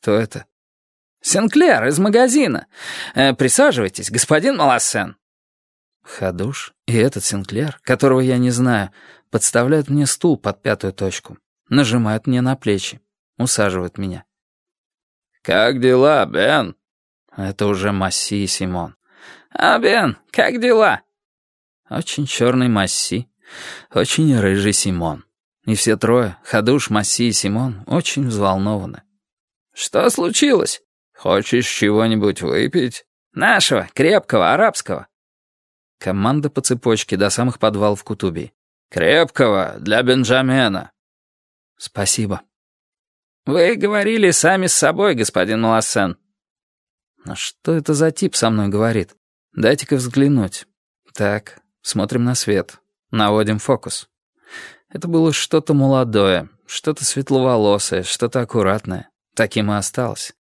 Кто это? Сенклер из магазина. Э, присаживайтесь, господин Малассен. Ходуш и этот Синклер, которого я не знаю, подставляют мне стул под пятую точку, нажимают мне на плечи, усаживают меня. «Как дела, Бен?» Это уже Масси и Симон. «А, Бен, как дела?» Очень черный Масси, очень рыжий Симон. И все трое, Ходуш, Масси и Симон, очень взволнованы. «Что случилось? Хочешь чего-нибудь выпить?» «Нашего, крепкого, арабского». Команда по цепочке до самых подвалов Кутуби. «Крепкого, для Бенджамена». «Спасибо». «Вы говорили сами с собой, господин Малассен». «А что это за тип со мной говорит? Дайте-ка взглянуть. Так, смотрим на свет. Наводим фокус. Это было что-то молодое, что-то светловолосое, что-то аккуратное. Таким и осталось.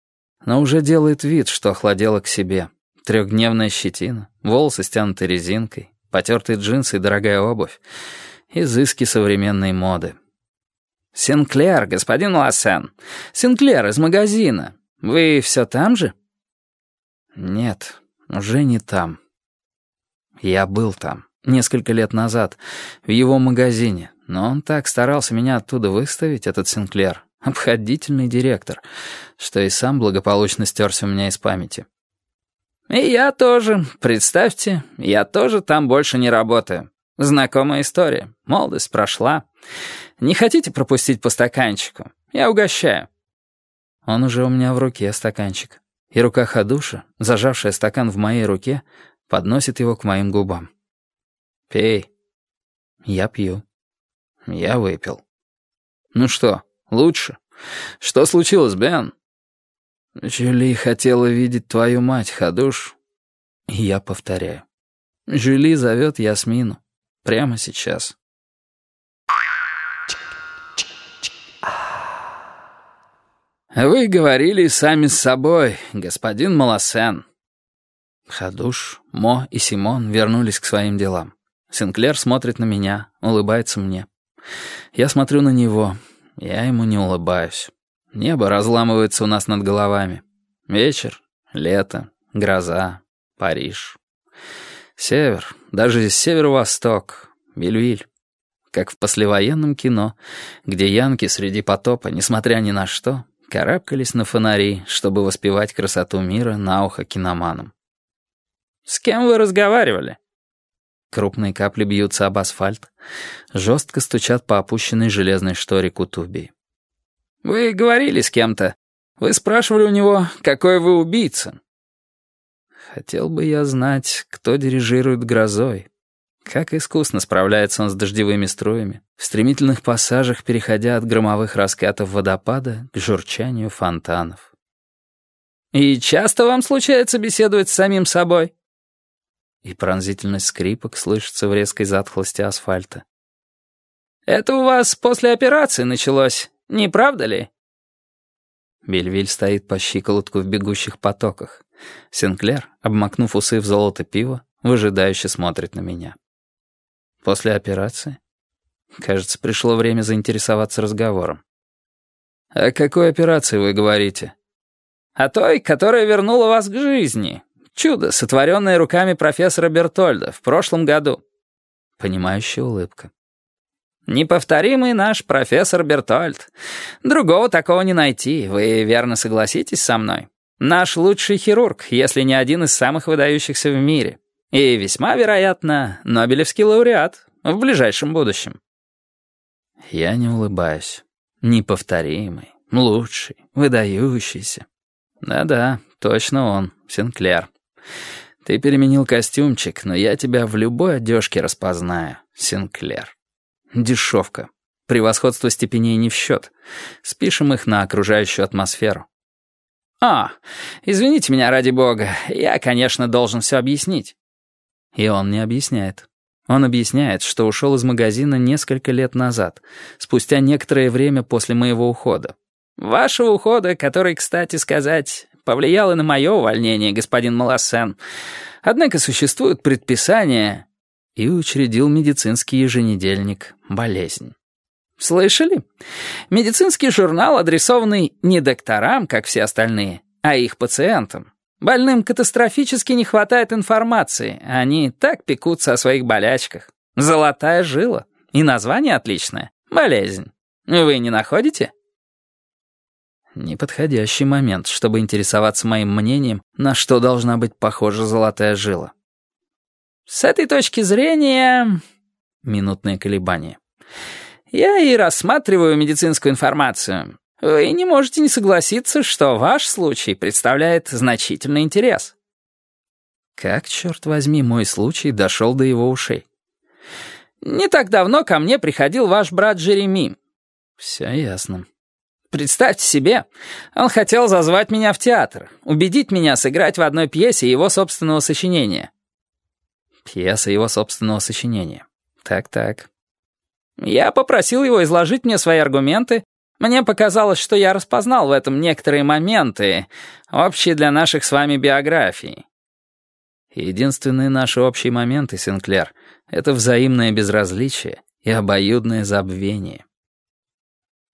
Но уже делает вид, что охладело к себе. Трехдневная щетина, волосы стянуты резинкой, потертые джинсы и дорогая обувь. Изыски современной моды. «Синклер, господин Лассен. Синклер из магазина. Вы все там же?» «Нет, уже не там. Я был там, несколько лет назад, в его магазине, но он так старался меня оттуда выставить, этот Синклер, обходительный директор, что и сам благополучно стерся у меня из памяти». «И я тоже. Представьте, я тоже там больше не работаю. Знакомая история. Молодость прошла. Не хотите пропустить по стаканчику? Я угощаю». Он уже у меня в руке, стаканчик. И рука Хадуша, зажавшая стакан в моей руке, подносит его к моим губам. «Пей». Я пью. Я выпил. «Ну что, лучше? Что случилось, Бен?» «Жюли хотела видеть твою мать, Хадуш». И я повторяю. «Жюли зовет Ясмину. Прямо сейчас». «Вы говорили сами с собой, господин Малосен». Хадуш, Мо и Симон вернулись к своим делам. Синклер смотрит на меня, улыбается мне. Я смотрю на него, я ему не улыбаюсь. Небо разламывается у нас над головами. Вечер, лето, гроза, Париж. Север, даже северо-восток, Вильвиль. Как в послевоенном кино, где янки среди потопа, несмотря ни на что, карабкались на фонари, чтобы воспевать красоту мира на ухо киноманам. «С кем вы разговаривали?» Крупные капли бьются об асфальт, жестко стучат по опущенной железной шторе Кутубии. «Вы говорили с кем-то. Вы спрашивали у него, какой вы убийца». Хотел бы я знать, кто дирижирует грозой. Как искусно справляется он с дождевыми струями, в стремительных пассажах переходя от громовых раскатов водопада к журчанию фонтанов. «И часто вам случается беседовать с самим собой?» И пронзительность скрипок слышится в резкой затхлости асфальта. «Это у вас после операции началось, не правда ли?» Бельвиль стоит по щиколотку в бегущих потоках. Сенклер, обмакнув усы в золото пива, выжидающе смотрит на меня. После операции? Кажется, пришло время заинтересоваться разговором. «О какой операции вы говорите?» «О той, которая вернула вас к жизни. Чудо, сотворенное руками профессора Бертольда в прошлом году». Понимающая улыбка. «Неповторимый наш профессор Бертольд. Другого такого не найти, вы верно согласитесь со мной? Наш лучший хирург, если не один из самых выдающихся в мире». И весьма вероятно, Нобелевский лауреат в ближайшем будущем. Я не улыбаюсь. Неповторимый, лучший, выдающийся. Да-да, точно он, Синклер. Ты переменил костюмчик, но я тебя в любой одежке распознаю, Синклер. Дешевка. Превосходство степеней не в счет. Спишем их на окружающую атмосферу. «А, извините меня, ради бога, я, конечно, должен все объяснить». И он не объясняет. Он объясняет, что ушел из магазина несколько лет назад, спустя некоторое время после моего ухода. «Вашего ухода, который, кстати сказать, повлиял и на мое увольнение, господин Малассен. Однако существуют предписания...» И учредил медицинский еженедельник «Болезнь». Слышали? Медицинский журнал, адресованный не докторам, как все остальные, а их пациентам. Больным катастрофически не хватает информации, они так пекутся о своих болячках. Золотая жила. И название отличное. Болезнь. Вы не находите? Неподходящий момент, чтобы интересоваться моим мнением, на что должна быть похожа золотая жила. С этой точки зрения... Минутное колебание. Я и рассматриваю медицинскую информацию. Вы не можете не согласиться, что ваш случай представляет значительный интерес. Как, черт возьми, мой случай дошел до его ушей? Не так давно ко мне приходил ваш брат Джереми. Все ясно. Представьте себе, он хотел зазвать меня в театр, убедить меня сыграть в одной пьесе его собственного сочинения. Пьеса его собственного сочинения. Так-так. Я попросил его изложить мне свои аргументы. Мне показалось, что я распознал в этом некоторые моменты, общие для наших с вами биографий. Единственные наши общие моменты, Синклер, — это взаимное безразличие и обоюдное забвение.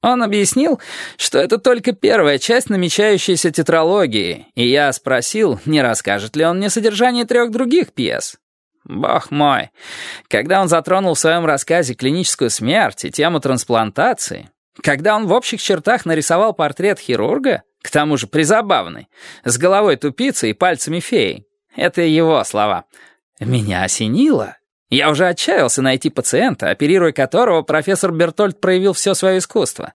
Он объяснил, что это только первая часть намечающейся тетралогии, и я спросил, не расскажет ли он мне содержание трех других пьес. Бог мой, когда он затронул в своем рассказе клиническую смерть и тему трансплантации, когда он в общих чертах нарисовал портрет хирурга, к тому же призабавный, с головой тупицы и пальцами феи, это его слова, меня осенило. Я уже отчаялся найти пациента, оперируя которого профессор Бертольд проявил все свое искусство.